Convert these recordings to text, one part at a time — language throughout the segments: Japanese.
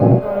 you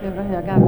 要不然要干